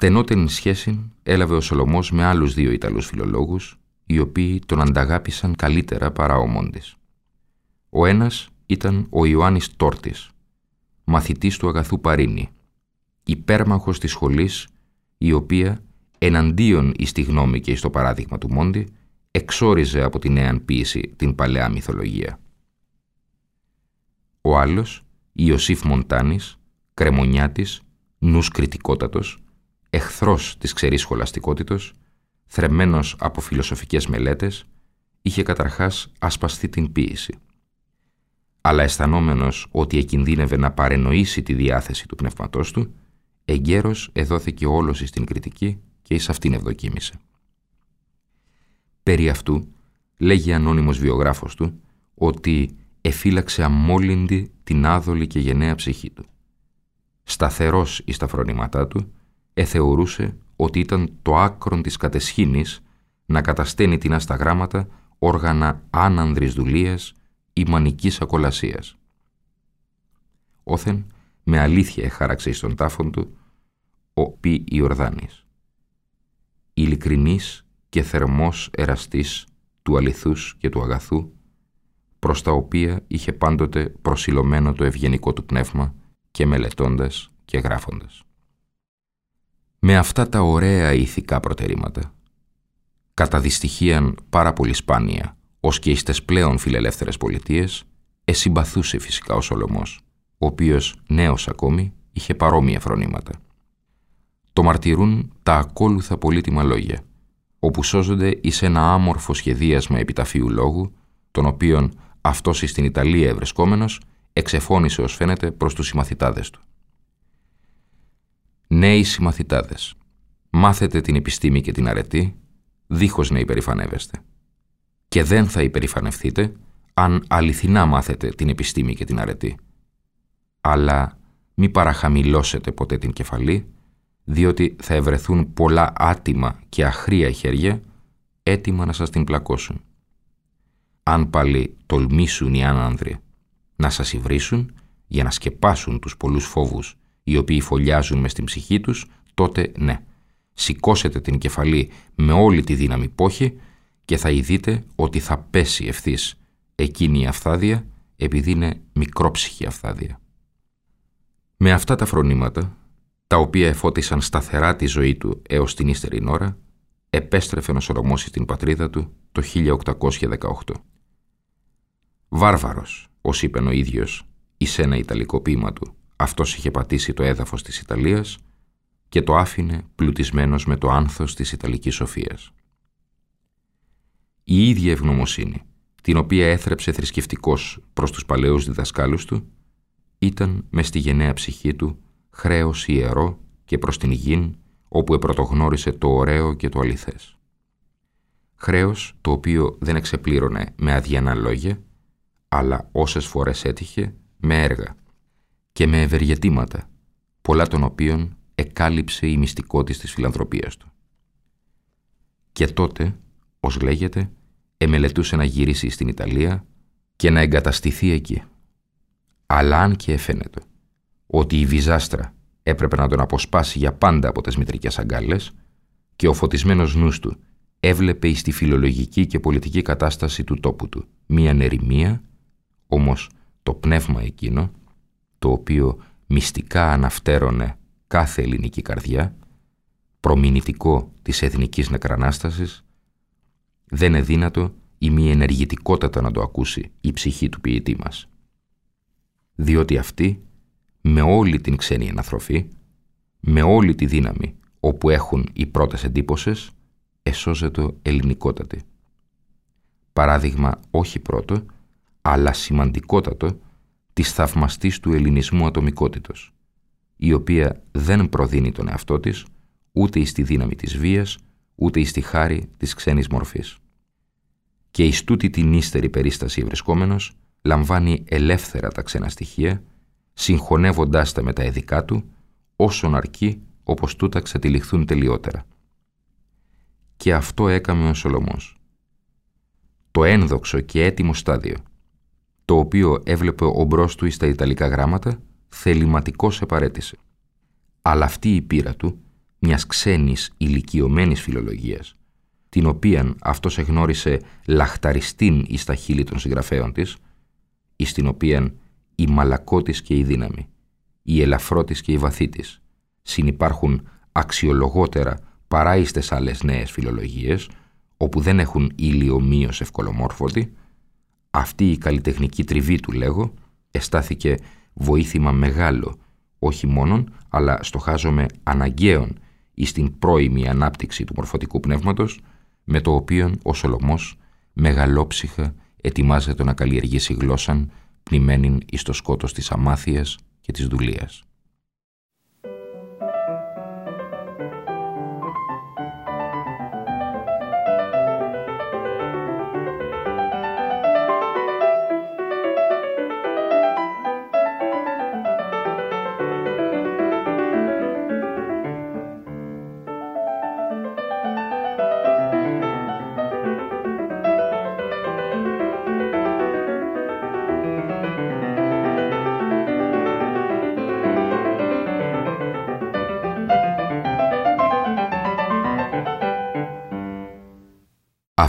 Στενότερη σχέση έλαβε ο Σολομός με άλλους δύο Ιταλούς φιλολόγους, οι οποίοι τον ανταγάπησαν καλύτερα παρά ο Μόντις. Ο ένας ήταν ο Ιωάννης Τόρτης, μαθητής του αγαθού Παρίνη, υπέρμαχος της σχολής, η οποία, εναντίον εις τη γνώμη και εις το παράδειγμα του Μόντι, εξόριζε από την νέα ποίηση την παλαιά μυθολογία. Ο άλλος, Ιωσήφ Μοντάνης, κρεμονιάτης, νους κριτικότατος, εχθρός της ξερής σχολαστικότητος, θρεμμένος από φιλοσοφικές μελέτες, είχε καταρχάς ασπαστεί την ποίηση. Αλλά αισθανόμενος ότι εκινδύνευε να παρενοήσει τη διάθεση του πνεύματός του, εγκαίρος εδόθηκε όλος στην κριτική και εις αυτήν ευδοκίμησε. Περί αυτού, λέγει ανώνυμος βιογράφος του, ότι εφύλαξε αμόλυντη την άδολη και γενναία ψυχή του. Σταθερός εις τα φρονήματά του, εθεωρούσε ότι ήταν το άκρον της κατεσχήνης να κατασταίνει την άστα γράμματα όργανα άνανδρης δουλείας ή μανικής ακολασίας. Όθεν με αλήθεια έχαραξε στον τάφον του ο πι Ιορδάνης. Ειλικρινής και θερμός εραστής του αληθούς και του αγαθού, προς τα οποία είχε πάντοτε προσιλωμένο το ευγενικό του πνεύμα και μελετώντας και γράφοντας με αυτά τα ωραία ηθικά προτερήματα. Κατά δυστυχίαν πάρα πολύ σπάνια, ως και εις πλέον φιλελεύθερες πολιτείες, εσυμπαθούσε φυσικά ο Σολομός, ο οποίος νέος ακόμη είχε παρόμοια φρονήματα. Το μαρτυρούν τα ακόλουθα πολύτιμα λόγια, όπου σώζονται εις ένα άμορφο σχεδίασμα επιταφείου λόγου, τον οποίον αυτός στην Ιταλία ευρισκόμενος εξεφώνησε ως φαίνεται προς τους συμμαθητάδες του. Νέοι συμμαθητάδες, μάθετε την επιστήμη και την αρετή, δίχως να υπερηφανεύεστε. Και δεν θα υπερηφανευτείτε αν αληθινά μάθετε την επιστήμη και την αρετή. Αλλά μη παραχαμηλώσετε ποτέ την κεφαλή, διότι θα ευρεθούν πολλά άτιμα και αχρία χέρια έτοιμα να σας την πλακώσουν. Αν πάλι τολμήσουν οι άνανδροι να σας υβρίσουν για να σκεπάσουν τους πολλούς φόβους οι οποίοι φωλιάζουν μες στην ψυχή τους, τότε ναι, σηκώσετε την κεφαλή με όλη τη δύναμη πόχη και θα ειδείτε ότι θα πέσει ευθύς εκείνη η αυθάδεια επειδή είναι μικρόψυχη αυθάδεια. Με αυτά τα φρονήματα, τα οποία εφώτισαν σταθερά τη ζωή του έως την ύστερη ώρα, επέστρεφε να σωρομώσει την πατρίδα του το 1818. Βάρβαρος, ως είπε ο ίδιος, εις ένα ιταλικό ποίημα του, αυτός είχε πατήσει το έδαφος της Ιταλίας και το άφηνε πλουτισμένος με το άνθος της Ιταλικής σοφίας. Η ίδια ευγνωμοσύνη, την οποία έθρεψε θρησκευτικός προς τους παλαιούς διδασκάλους του, ήταν μες στη γενναία ψυχή του χρέος ιερό και προς την γην όπου επρωτογνώρισε το ωραίο και το αληθές. Χρέος το οποίο δεν εξεπλήρωνε με αδιανά λόγια, αλλά όσες φορές έτυχε με έργα και με ευεργετήματα, πολλά των οποίων εκάλυψε η μυστικότητα της φιλανθρωπίας του. Και τότε, ως λέγεται, εμελετούσε να γυρίσει στην Ιταλία και να εγκαταστηθεί εκεί. Αλλά αν και εφαίνεται ότι η Βυζάστρα έπρεπε να τον αποσπάσει για πάντα από τις μητρικές αγκάλες και ο φωτισμένος νους του έβλεπε στη φιλολογική και πολιτική κατάσταση του τόπου του μία νερημία, όμως το πνεύμα εκείνο το οποίο μυστικά αναφτέρωνε κάθε ελληνική καρδιά, προμηνητικό της εθνικής νεκρανάστασης, δεν είναι δύνατο ή μη ενεργητικότατα να το ακούσει η ψυχή του ποιητή μας. Διότι αυτή, με όλη την ξένη αναθροφή, με όλη τη δύναμη όπου έχουν οι πρώτες εντύπωσες, εσώζεται ελληνικότατη. Παράδειγμα όχι πρώτο, αλλά σημαντικότατο της θαυμαστής του ελληνισμού ατομικότητος, η οποία δεν προδίνει τον εαυτό της ούτε εις τη δύναμη της βίας, ούτε εις τη χάρη της ξένης μορφής. Και εις τούτη την ύστερη περίσταση βρισκόμενος, λαμβάνει ελεύθερα τα ξένα στοιχεία, συγχωνεύοντάς τα με τα ειδικά του, όσον αρκεί όπως τούτα ξετυλιχθούν τελειότερα. Και αυτό έκαμε ο Σολομός. Το ένδοξο και έτοιμο στάδιο, το οποίο έβλεπε ο μπρος του στα Ιταλικά γράμματα, θεληματικός επαρέτησε. Αλλά αυτή η πείρα του, μιας ξένης ηλικιωμένης φιλολογίας, την οποίαν αυτός εγνώρισε λαχταριστήν εις τα χείλη των συγγραφέων της, εις την οποίαν η μαλακότης και η δύναμη, η ελαφρότης και η βαθύτης, συνυπάρχουν αξιολογότερα παρά εις τες άλλες νέες φιλολογίες, όπου δεν έχουν ήλιο μείος ευκολομόρφωτη, αυτή η καλλιτεχνική τριβή του λέγω εστάθηκε βοήθημα μεγάλο, όχι μόνον, αλλά στοχάζομαι αναγκαίων εις την πρώιμη ανάπτυξη του μορφωτικού πνεύματος, με το οποίο ο Σολομός μεγαλόψυχα ετοιμάζεται να καλλιεργήσει γλώσσαν πνημένην εις το σκότος της αμάθειας και της δουλείας.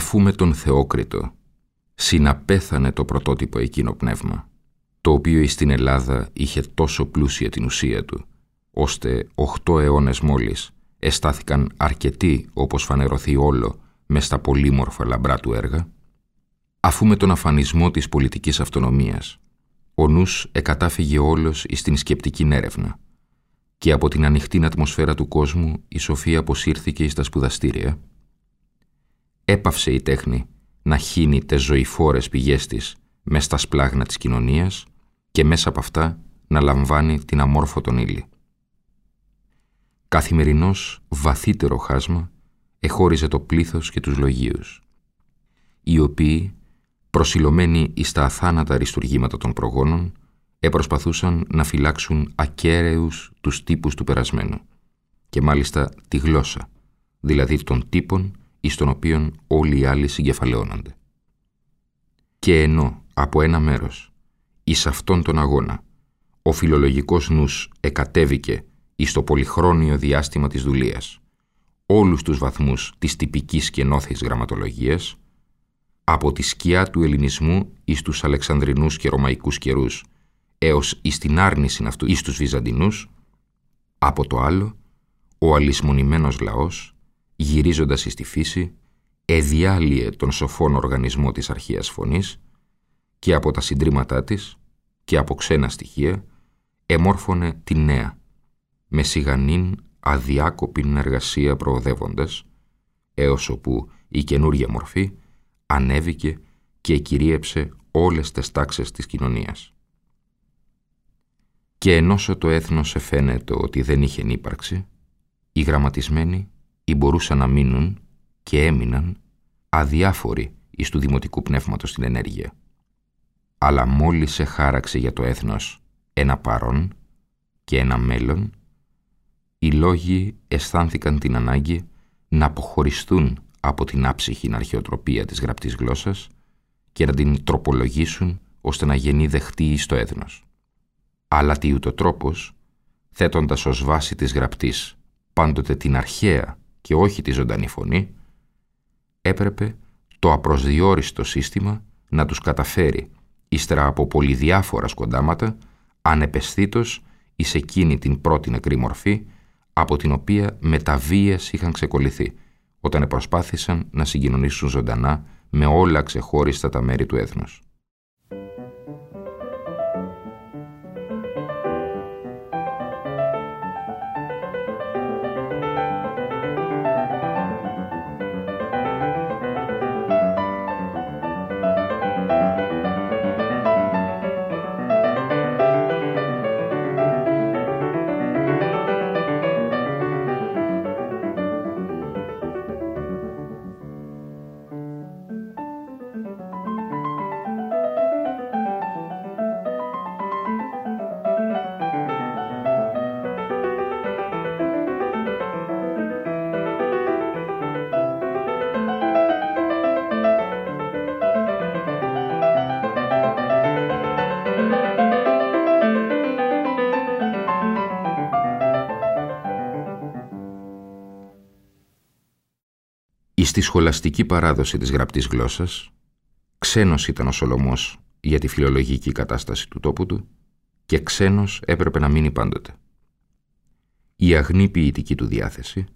Αφού με τον Θεόκριτο συναπέθανε το πρωτότυπο εκείνο πνεύμα, το οποίο στην Ελλάδα είχε τόσο πλούσια την ουσία του, ώστε οχτώ αιώνες μόλις εστάθηκαν αρκετοί όπως φανερωθεί όλο μες στα πολύμορφα λαμπρά του έργα, αφού με τον αφανισμό της πολιτικής αυτονομίας ο νους εκατάφυγε όλος εις την σκεπτική έρευνα και από την ανοιχτή ατμοσφαίρα του κόσμου η σοφία αποσύρθηκε εις τα σπουδαστήρια έπαυσε η τέχνη να χύνει τε ζωηφόρες πηγές της μέσα στα σπλάγνα της κοινωνίας και μέσα από αυτά να λαμβάνει την αμόρφωτον ύλη. Καθημερινός βαθύτερο χάσμα εχώριζε το πλήθος και τους λογίους, οι οποίοι, προσιλωμένοι εις τα αθάνατα αριστουργήματα των προγόνων, επροσπαθούσαν να φυλάξουν ακέραιους τους τύπους του περασμένου και μάλιστα τη γλώσσα, δηλαδή των τύπων εις τον οποίον όλοι οι άλλοι συγκεφαλαιώνονται. Και ενώ από ένα μέρος, εις αυτόν τον αγώνα, ο φιλολογικός νους εκατέβηκε εις το πολυχρόνιο διάστημα της δουλείας, όλους τους βαθμούς της τυπικής και νόθης γραμματολογίας, από τη σκιά του ελληνισμού εις τους Αλεξανδρινούς και Ρωμαϊκούς καιρούς, έως εις την άρνηση αυτού εις τους Βυζαντινούς, από το άλλο, ο αλυσμονημένος λαός γυρίζοντας στη φύση, εδιάλυε τον σοφόν οργανισμό της αρχαίας φωνής και από τα συντρίμματά της και από ξένα στοιχεία εμόρφωνε τη νέα, με σιγανήν αδιάκοπη εργασία προοδεύοντας, έως όπου η καινούργια μορφή ανέβηκε και κυρίεψε όλες τις τάξεις της κοινωνίας. Και ενώσο το έθνος εφαίνεται ότι δεν είχε ύπαρξη, οι γραμματισμένοι ή μπορούσαν να μείνουν και έμειναν αδιάφοροι εις του δημοτικού πνεύματος στην ενέργεια. Αλλά μόλις σε χάραξε για το έθνος ένα παρόν και ένα μέλλον, οι λόγοι αισθάνθηκαν την ανάγκη να αποχωριστούν από την άψυχη αρχαιοτροπία της γραπτής γλώσσας και να την τροπολογήσουν ώστε να γεννεί δεχτή στο έθνος. Αλλά τι ούτω τρόπος, θέτοντας ως βάση της γραπτής πάντοτε την αρχαία και όχι τη ζωντανή φωνή, έπρεπε το απροσδιόριστο σύστημα να τους καταφέρει, ύστερα από πολυδιάφορα σκοντάματα, ανεπαισθήτως εις εκείνη την πρώτη νεκρή μορφή, από την οποία μεταβίες είχαν ξεκολληθεί, όταν προσπάθησαν να συγκοινωνήσουν ζωντανά με όλα ξεχώριστα τα μέρη του έθνους. Στη σχολαστική παράδοση της γραπτής γλώσσας, ξένος ήταν ο Σολομός για τη φιλολογική κατάσταση του τόπου του και ξένος έπρεπε να μείνει πάντοτε. Η αγνή ποιητική του διάθεση,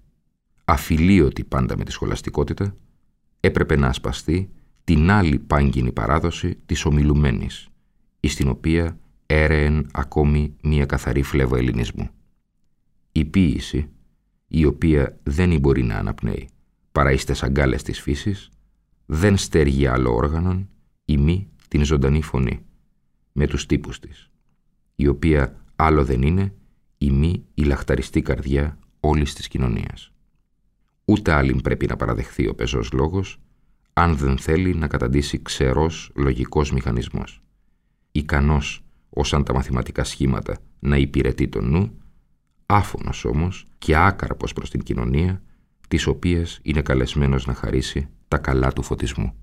αφιλίωτη πάντα με τη σχολαστικότητα, έπρεπε να ασπαστεί την άλλη πάγκινη παράδοση της ομιλουμένης, εις την οποία έρεεν ακόμη μία καθαρή φλέβα ελληνισμού. Η ποίηση, η οποία δεν μπορεί να αναπνέει, παρά εις τες αγκάλες της φύσης, δεν στέργει άλλο όργανον ή μη την ζωντανή φωνή, με τους τύπους της, η οποία άλλο δεν είναι η μη η λαχταριστή καρδιά όλης της κοινωνίας. Ούτε άλλην πρέπει να παραδεχθεί ο πεζός λόγος, αν δεν θέλει να καταντήσει ξερός λογικός μηχανισμός. Ικανός, όσαν τα μαθηματικά σχήματα, να υπηρετεί τον νου, άφωνος όμως και άκαρπος προς την κοινωνία, τις οποίες είναι καλεσμένος να χαρίσει τα καλά του φωτισμού.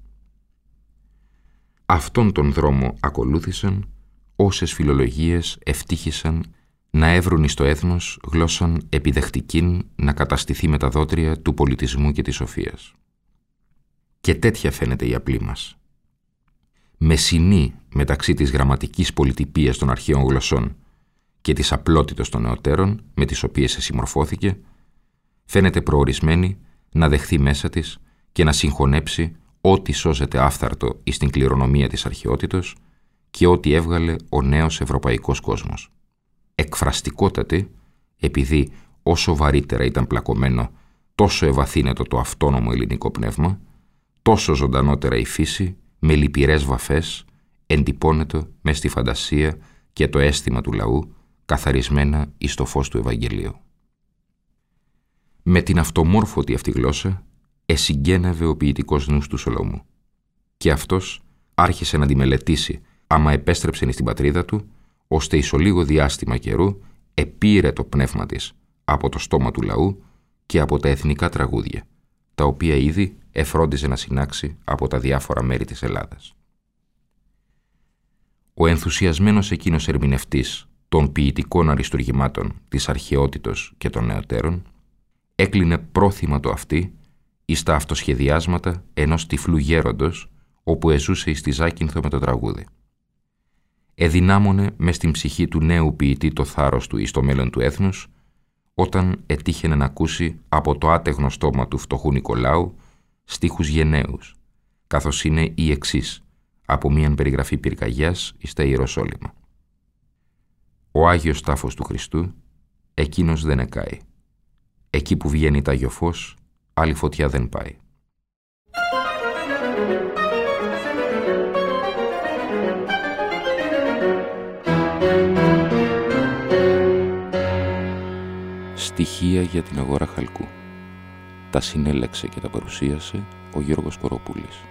Αυτόν τον δρόμο ακολούθησαν όσες φιλολογίες ευτύχησαν να έβρουν στο έθνος γλώσσαν επιδεχτικήν να καταστηθεί με τα δότρια του πολιτισμού και της σοφίας. Και τέτοια φαίνεται η απλή μας. Μεσινή μεταξύ της γραμματικής πολιτυπίας των αρχαίων γλωσσών και της απλότητας των νεωτέρων με τις οποίες συμμορφώθηκε, φαίνεται προορισμένη να δεχθεί μέσα της και να συγχωνέψει ό,τι σώζεται άφθαρτο εις την κληρονομία της αρχαιότητος και ό,τι έβγαλε ο νέος ευρωπαϊκός κόσμος. Εκφραστικότατη, επειδή όσο βαρύτερα ήταν πλακωμένο, τόσο ευαθύνετο το αυτόνομο ελληνικό πνεύμα, τόσο ζωντανότερα η φύση, με λυπηρές βαφές, εντυπώνεται μες στη φαντασία και το αίσθημα του λαού, καθαρισμένα εις το φως του Ευαγγελίου. Με την αυτομόρφωτη αυτή γλώσσα εσυγκαίνευε ο ποιητικός νους του Σολομού. Και αυτός άρχισε να τη μελετήσει άμα επέστρεψε στην πατρίδα του, ώστε ισολίγο διάστημα καιρού επήρε το πνεύμα της από το στόμα του λαού και από τα εθνικά τραγούδια, τα οποία ήδη εφρόντιζε να συνάξει από τα διάφορα μέρη της Ελλάδας. Ο ενθουσιασμένος εκείνος ερμηνευτής των ποιητικών αριστουργημάτων της αρχαιότητος και των νεωτέρων έκλεινε πρόθυμα το αυτή εις τα αυτοσχεδιάσματα ενός τυφλού γέροντος όπου εζούσε εις τη Ζάκυνθο με το τραγούδι. Εδυνάμωνε μες στην ψυχή του νέου ποιητή το θάρρος του εις το μέλλον του έθνους όταν ετύχαινε να ακούσει από το άτεγνο στόμα του φτωχού Νικολάου στίχους γενναίους, καθώς είναι η εξής από μίαν περιγραφή πυρκαγιάς εις τα Ιεροσόλυμα. Ο Άγιος Τάφος του Χριστού, εκείνος δεν εκάει. Εκεί που βγαίνει τα Φως, άλλη φωτιά δεν πάει. Στοιχεία για την αγορά χαλκού. Τα συνέλεξε και τα παρουσίασε ο Γιώργος Κοροπούλης.